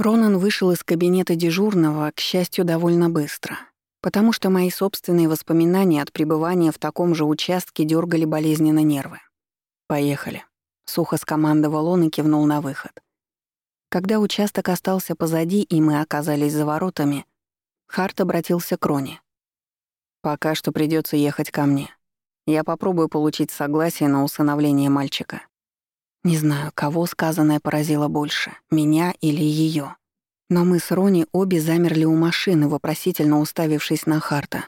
Ронан вышел из кабинета дежурного, к счастью, довольно быстро, потому что мои собственные воспоминания от пребывания в таком же участке дергали болезненно нервы. «Поехали», — сухо скомандовал он и кивнул на выход. Когда участок остался позади, и мы оказались за воротами, Харт обратился к Роне. «Пока что придется ехать ко мне. Я попробую получить согласие на усыновление мальчика. Не знаю, кого сказанное поразило больше, меня или ее. Но мы с Рони обе замерли у машины, вопросительно уставившись на Харта,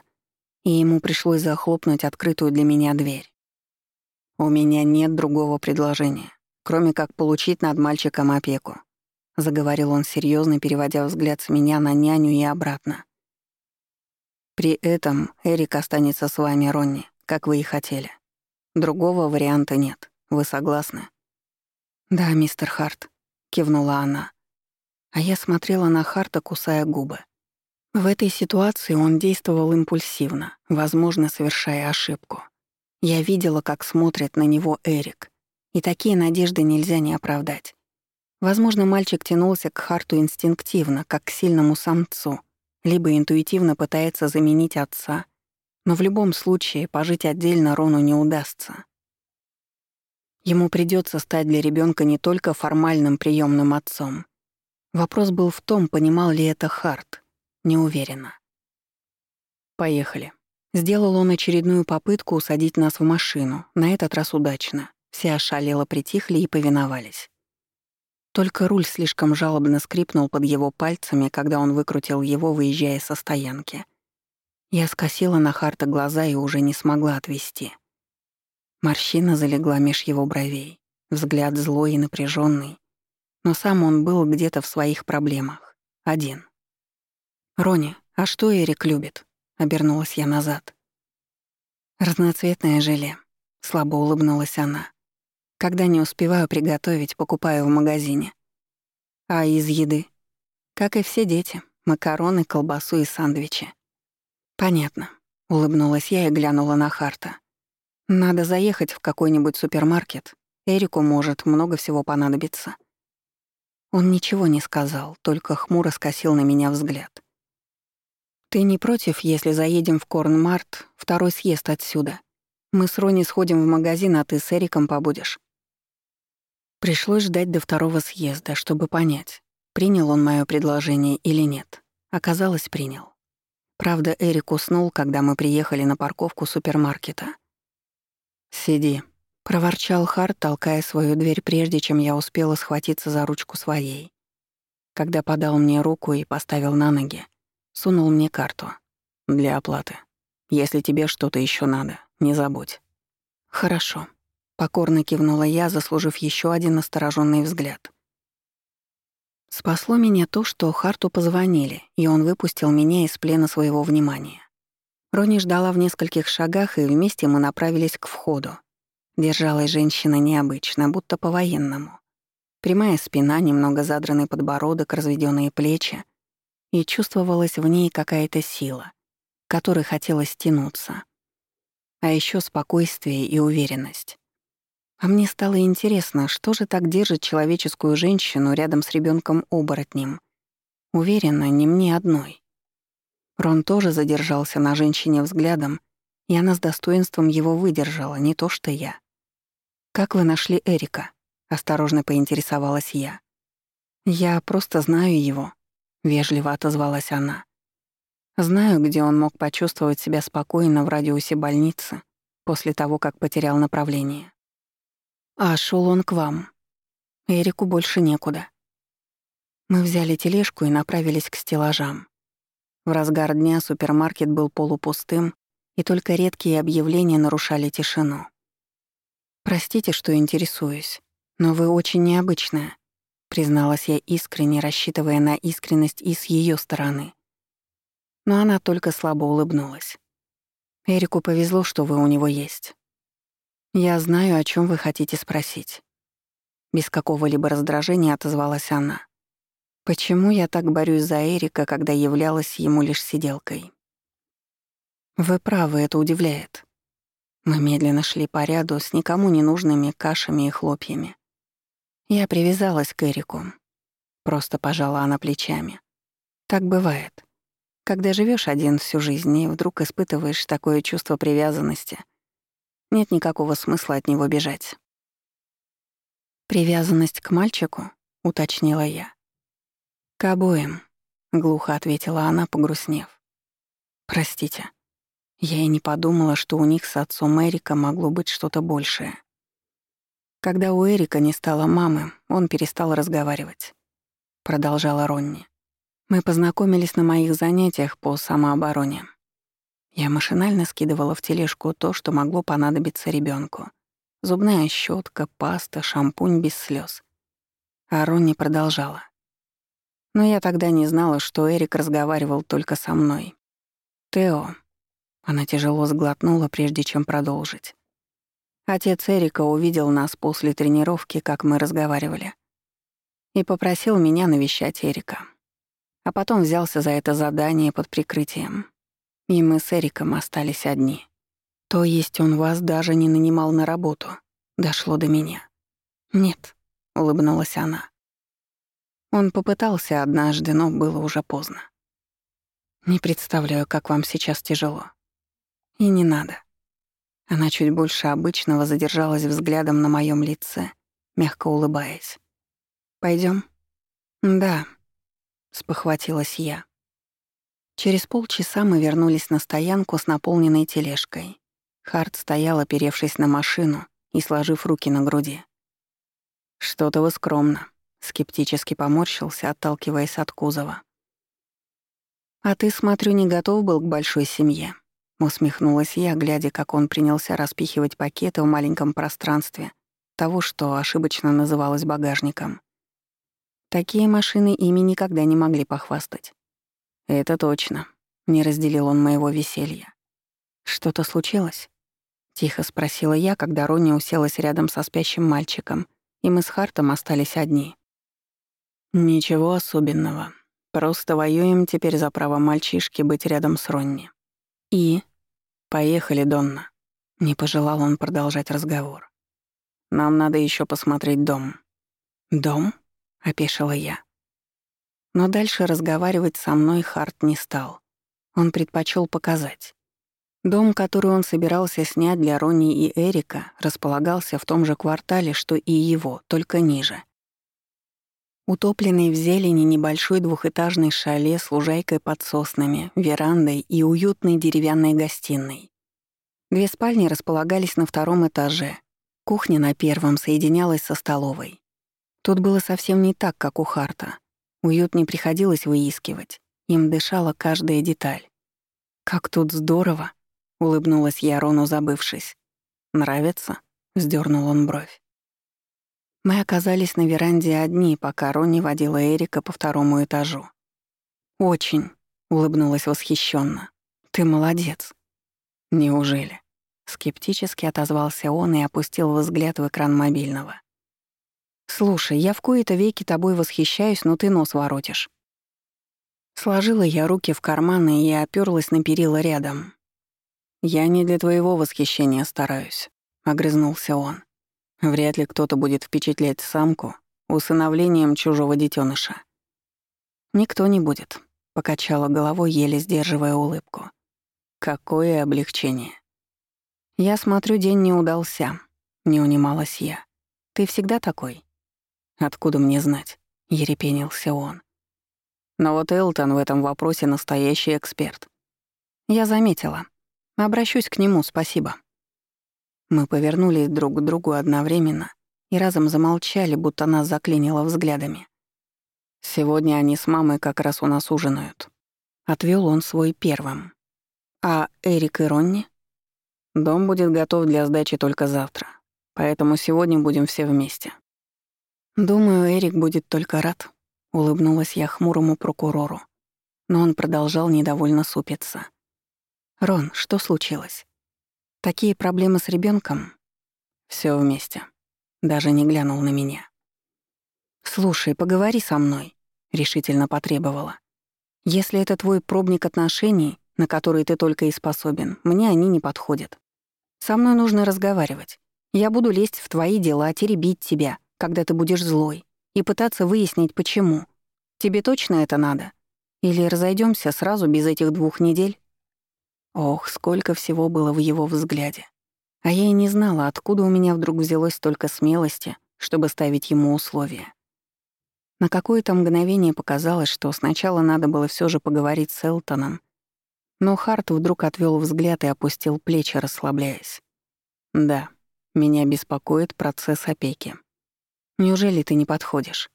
и ему пришлось захлопнуть открытую для меня дверь. «У меня нет другого предложения, кроме как получить над мальчиком опеку», — заговорил он серьезно, переводя взгляд с меня на няню и обратно. При этом Эрик останется с вами, Ронни, как вы и хотели. Другого варианта нет. Вы согласны? Да, мистер Харт, кивнула она. А я смотрела на Харта, кусая губы. В этой ситуации он действовал импульсивно, возможно, совершая ошибку. Я видела, как смотрит на него Эрик, и такие надежды нельзя не оправдать. Возможно, мальчик тянулся к Харту инстинктивно, как к сильному самцу — либо интуитивно пытается заменить отца, но в любом случае пожить отдельно Рону не удастся. Ему придется стать для ребенка не только формальным приемным отцом. Вопрос был в том, понимал ли это Харт. Не уверена. Поехали. Сделал он очередную попытку усадить нас в машину, на этот раз удачно. Все ошалело притихли и повиновались. Только руль слишком жалобно скрипнул под его пальцами, когда он выкрутил его, выезжая со стоянки. Я скосила на Харта глаза и уже не смогла отвести. Морщина залегла меж его бровей, взгляд злой и напряженный, но сам он был где-то в своих проблемах. Один. «Рони, а что Эрик любит?» — обернулась я назад. «Разноцветное желе», — слабо улыбнулась она. Когда не успеваю приготовить, покупаю в магазине. А из еды? Как и все дети, макароны, колбасу и сэндвичи. Понятно. Улыбнулась я и глянула на Харта. Надо заехать в какой-нибудь супермаркет. Эрику может много всего понадобиться. Он ничего не сказал, только хмуро скосил на меня взгляд. «Ты не против, если заедем в Корнмарт, второй съезд отсюда? Мы с Рони сходим в магазин, а ты с Эриком побудешь?» Пришлось ждать до второго съезда, чтобы понять, принял он мое предложение или нет. Оказалось, принял. Правда, Эрик уснул, когда мы приехали на парковку супермаркета. «Сиди», — проворчал Харт, толкая свою дверь, прежде чем я успела схватиться за ручку своей. Когда подал мне руку и поставил на ноги, сунул мне карту. «Для оплаты. Если тебе что-то еще надо, не забудь». «Хорошо», Покорно кивнула я, заслужив еще один настороженный взгляд. Спасло меня то, что Харту позвонили, и он выпустил меня из плена своего внимания. Рони ждала в нескольких шагах, и вместе мы направились к входу. Держалась женщина необычно, будто по-военному. Прямая спина, немного задранный подбородок, разведенные плечи. И чувствовалась в ней какая-то сила, которой хотелось тянуться. А еще спокойствие и уверенность. А мне стало интересно, что же так держит человеческую женщину рядом с ребенком оборотнем Уверена, не мне одной. Рон тоже задержался на женщине взглядом, и она с достоинством его выдержала, не то что я. «Как вы нашли Эрика?» — осторожно поинтересовалась я. «Я просто знаю его», — вежливо отозвалась она. «Знаю, где он мог почувствовать себя спокойно в радиусе больницы после того, как потерял направление. А шел он к вам. Эрику больше некуда. Мы взяли тележку и направились к стеллажам. В разгар дня супермаркет был полупустым, и только редкие объявления нарушали тишину. «Простите, что интересуюсь, но вы очень необычная», — призналась я искренне, рассчитывая на искренность и с ее стороны. Но она только слабо улыбнулась. «Эрику повезло, что вы у него есть. «Я знаю, о чем вы хотите спросить». Без какого-либо раздражения отозвалась она. «Почему я так борюсь за Эрика, когда являлась ему лишь сиделкой?» «Вы правы, это удивляет». Мы медленно шли по ряду с никому не нужными кашами и хлопьями. Я привязалась к Эрику. Просто пожала она плечами. Так бывает. Когда живешь один всю жизнь и вдруг испытываешь такое чувство привязанности, нет никакого смысла от него бежать. «Привязанность к мальчику?» — уточнила я. «К обоим», — глухо ответила она, погрустнев. «Простите, я и не подумала, что у них с отцом Эрика могло быть что-то большее. Когда у Эрика не стало мамы, он перестал разговаривать. Продолжала Ронни. Мы познакомились на моих занятиях по самообороне. Я машинально скидывала в тележку то, что могло понадобиться ребенку: Зубная щетка, паста, шампунь без слез. А Ронни продолжала. Но я тогда не знала, что Эрик разговаривал только со мной. «Тео». Она тяжело сглотнула, прежде чем продолжить. Отец Эрика увидел нас после тренировки, как мы разговаривали, и попросил меня навещать Эрика. А потом взялся за это задание под прикрытием. И мы с Эриком остались одни. То есть он вас даже не нанимал на работу. Дошло до меня. Нет, улыбнулась она. Он попытался однажды, но было уже поздно. Не представляю, как вам сейчас тяжело. И не надо. Она чуть больше обычного задержалась взглядом на моем лице, мягко улыбаясь. Пойдем? Да, спохватилась я. Через полчаса мы вернулись на стоянку с наполненной тележкой. Харт стоял, оперевшись на машину и сложив руки на груди. «Что-то вы скромно», — скептически поморщился, отталкиваясь от кузова. «А ты, смотрю, не готов был к большой семье», Усмехнулась я, глядя, как он принялся распихивать пакеты в маленьком пространстве того, что ошибочно называлось багажником. Такие машины ими никогда не могли похвастать. «Это точно», — не разделил он моего веселья. «Что-то случилось?» — тихо спросила я, когда Ронни уселась рядом со спящим мальчиком, и мы с Хартом остались одни. «Ничего особенного. Просто воюем теперь за право мальчишки быть рядом с Ронни. «И?» «Поехали, Донна». Не пожелал он продолжать разговор. «Нам надо еще посмотреть дом». «Дом?» — опешила я. Но дальше разговаривать со мной Харт не стал. Он предпочел показать. Дом, который он собирался снять для Ронни и Эрика, располагался в том же квартале, что и его, только ниже. Утопленный в зелени небольшой двухэтажный шале с лужайкой под соснами, верандой и уютной деревянной гостиной. Две спальни располагались на втором этаже. Кухня на первом соединялась со столовой. Тут было совсем не так, как у Харта. Уют не приходилось выискивать. Им дышала каждая деталь. «Как тут здорово!» — улыбнулась я Рону, забывшись. «Нравится?» — вздернул он бровь. Мы оказались на веранде одни, пока Ронни водила Эрика по второму этажу. «Очень», — улыбнулась восхищенно. «Ты молодец». «Неужели?» Скептически отозвался он и опустил взгляд в экран мобильного. «Слушай, я в кои-то веки тобой восхищаюсь, но ты нос воротишь». Сложила я руки в карманы и оперлась на перила рядом. «Я не для твоего восхищения стараюсь», — огрызнулся он. Вряд ли кто-то будет впечатлять самку усыновлением чужого детеныша. «Никто не будет», — покачала головой, еле сдерживая улыбку. «Какое облегчение!» «Я смотрю, день не удался», — не унималась я. «Ты всегда такой?» «Откуда мне знать?» — ерепенился он. «Но вот Элтон в этом вопросе настоящий эксперт». «Я заметила. Обращусь к нему, спасибо». Мы повернулись друг к другу одновременно и разом замолчали, будто нас заклинило взглядами. «Сегодня они с мамой как раз у нас ужинают». Отвел он свой первым. «А Эрик и Ронни?» «Дом будет готов для сдачи только завтра, поэтому сегодня будем все вместе». «Думаю, Эрик будет только рад», — улыбнулась я хмурому прокурору. Но он продолжал недовольно супиться. «Рон, что случилось?» Такие проблемы с ребенком? Все вместе. Даже не глянул на меня. «Слушай, поговори со мной», — решительно потребовала. «Если это твой пробник отношений, на которые ты только и способен, мне они не подходят. Со мной нужно разговаривать. Я буду лезть в твои дела, теребить тебя, когда ты будешь злой, и пытаться выяснить, почему, Тебе точно это надо? Или разойдемся сразу без этих двух недель?» Ох, сколько всего было в его взгляде. А я и не знала, откуда у меня вдруг взялось столько смелости, чтобы ставить ему условия. На какое-то мгновение показалось, что сначала надо было все же поговорить с Элтоном, но Харт вдруг отвел взгляд и опустил плечи, расслабляясь. «Да, меня беспокоит процесс опеки. Неужели ты не подходишь?»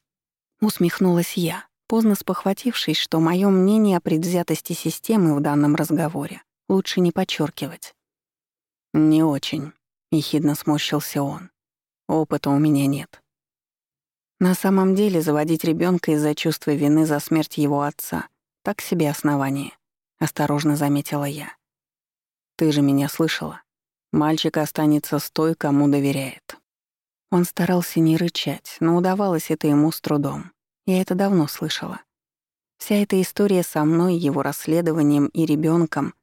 Усмехнулась я, поздно спохватившись, что мое мнение о предвзятости системы в данном разговоре лучше не подчеркивать. «Не очень», — ехидно сморщился он. «Опыта у меня нет». На самом деле заводить ребенка из-за чувства вины за смерть его отца — так себе основание, — осторожно заметила я. «Ты же меня слышала. Мальчик останется с той, кому доверяет». Он старался не рычать, но удавалось это ему с трудом. Я это давно слышала. Вся эта история со мной, его расследованием и ребенком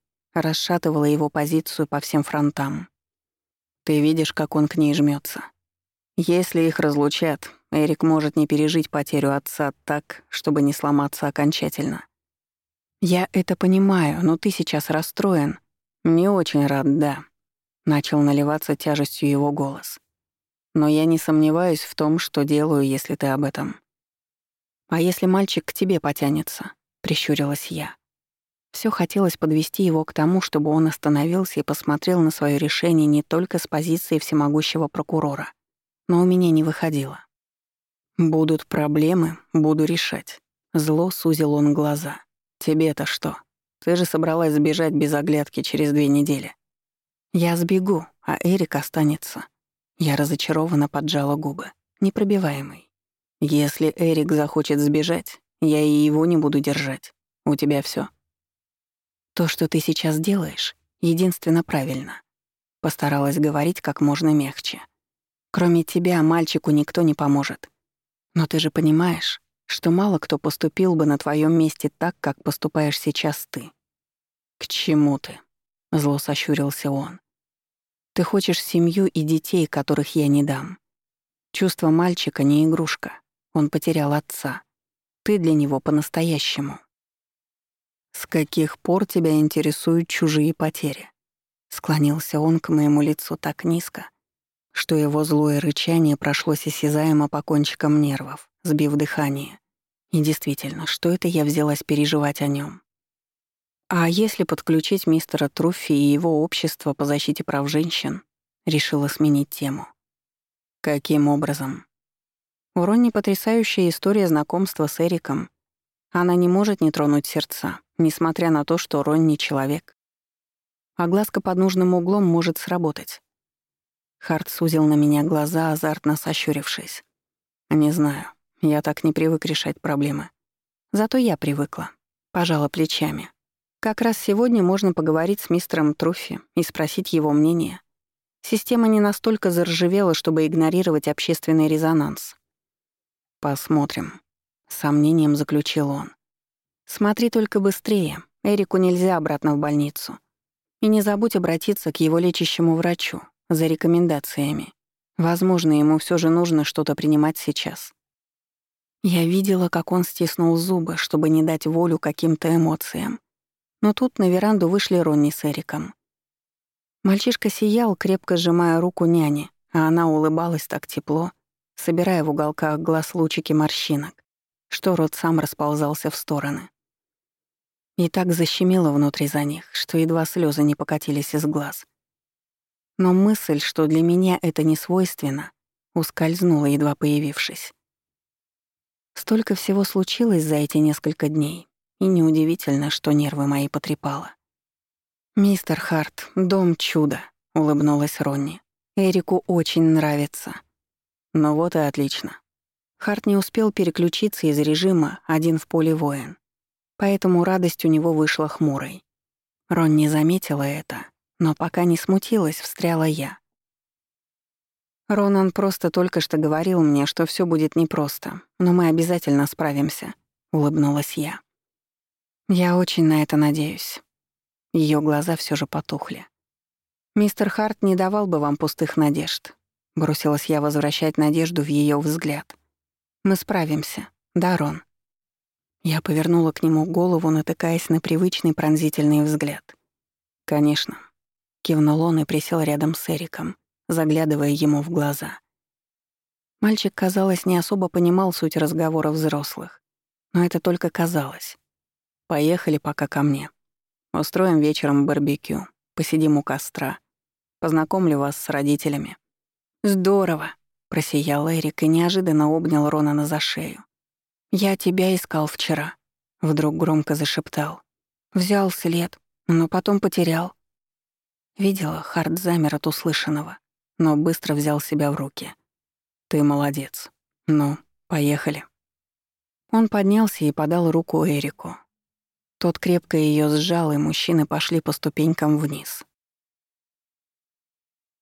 расшатывала его позицию по всем фронтам. Ты видишь, как он к ней жмется. Если их разлучат, Эрик может не пережить потерю отца так, чтобы не сломаться окончательно. Я это понимаю, но ты сейчас расстроен. Не очень рад, да. Начал наливаться тяжестью его голос. Но я не сомневаюсь в том, что делаю, если ты об этом. А если мальчик к тебе потянется? Прищурилась я. Все хотелось подвести его к тому, чтобы он остановился и посмотрел на свое решение не только с позиции всемогущего прокурора. Но у меня не выходило. «Будут проблемы, буду решать». Зло сузил он глаза. «Тебе-то что? Ты же собралась сбежать без оглядки через две недели». «Я сбегу, а Эрик останется». Я разочарованно поджала губы. Непробиваемый. «Если Эрик захочет сбежать, я и его не буду держать. У тебя все. То, что ты сейчас делаешь, единственно правильно. Постаралась говорить как можно мягче. Кроме тебя мальчику никто не поможет. Но ты же понимаешь, что мало кто поступил бы на твоем месте так, как поступаешь сейчас ты. К чему ты? Зло сощурился он. Ты хочешь семью и детей, которых я не дам. Чувство мальчика не игрушка. Он потерял отца. Ты для него по-настоящему. «С каких пор тебя интересуют чужие потери?» Склонился он к моему лицу так низко, что его злое рычание прошлось осязаемо по кончикам нервов, сбив дыхание. И действительно, что это я взялась переживать о нем? А если подключить мистера Труффи и его общество по защите прав женщин, решила сменить тему. Каким образом? У Ронни потрясающая история знакомства с Эриком. Она не может не тронуть сердца несмотря на то, что Рон не человек. А глазка под нужным углом может сработать. Харт сузил на меня глаза, азартно сощурившись. «Не знаю, я так не привык решать проблемы. Зато я привыкла. Пожала плечами. Как раз сегодня можно поговорить с мистером Труффи и спросить его мнение. Система не настолько заржавела, чтобы игнорировать общественный резонанс. «Посмотрим», — сомнением заключил он. Смотри только быстрее. Эрику нельзя обратно в больницу. И не забудь обратиться к его лечащему врачу за рекомендациями. Возможно, ему все же нужно что-то принимать сейчас. Я видела, как он стиснул зубы, чтобы не дать волю каким-то эмоциям. Но тут на веранду вышли Ронни с Эриком. Мальчишка сиял, крепко сжимая руку няни, а она улыбалась так тепло, собирая в уголках глаз лучики морщинок, что рот сам расползался в стороны. И так защемило внутри за них, что едва слезы не покатились из глаз. Но мысль, что для меня это не свойственно, ускользнула, едва появившись. Столько всего случилось за эти несколько дней, и неудивительно, что нервы мои потрепало. «Мистер Харт, дом чудо», — улыбнулась Ронни. «Эрику очень нравится». «Ну вот и отлично». Харт не успел переключиться из режима «один в поле воин». Поэтому радость у него вышла хмурой. Рон не заметила это, но пока не смутилась, встряла я. Ронан просто только что говорил мне, что все будет непросто, но мы обязательно справимся, улыбнулась я. Я очень на это надеюсь. Ее глаза все же потухли. Мистер Харт не давал бы вам пустых надежд. Бросилась я возвращать надежду в ее взгляд. Мы справимся, да, Рон? Я повернула к нему голову, натыкаясь на привычный пронзительный взгляд. «Конечно», — кивнул он и присел рядом с Эриком, заглядывая ему в глаза. Мальчик, казалось, не особо понимал суть разговора взрослых. Но это только казалось. «Поехали пока ко мне. Устроим вечером барбекю, посидим у костра. Познакомлю вас с родителями». «Здорово», — просиял Эрик и неожиданно обнял Ронана за шею. «Я тебя искал вчера», — вдруг громко зашептал. «Взял след, но потом потерял». Видела, Харт замер от услышанного, но быстро взял себя в руки. «Ты молодец. Ну, поехали». Он поднялся и подал руку Эрику. Тот крепко ее сжал, и мужчины пошли по ступенькам вниз.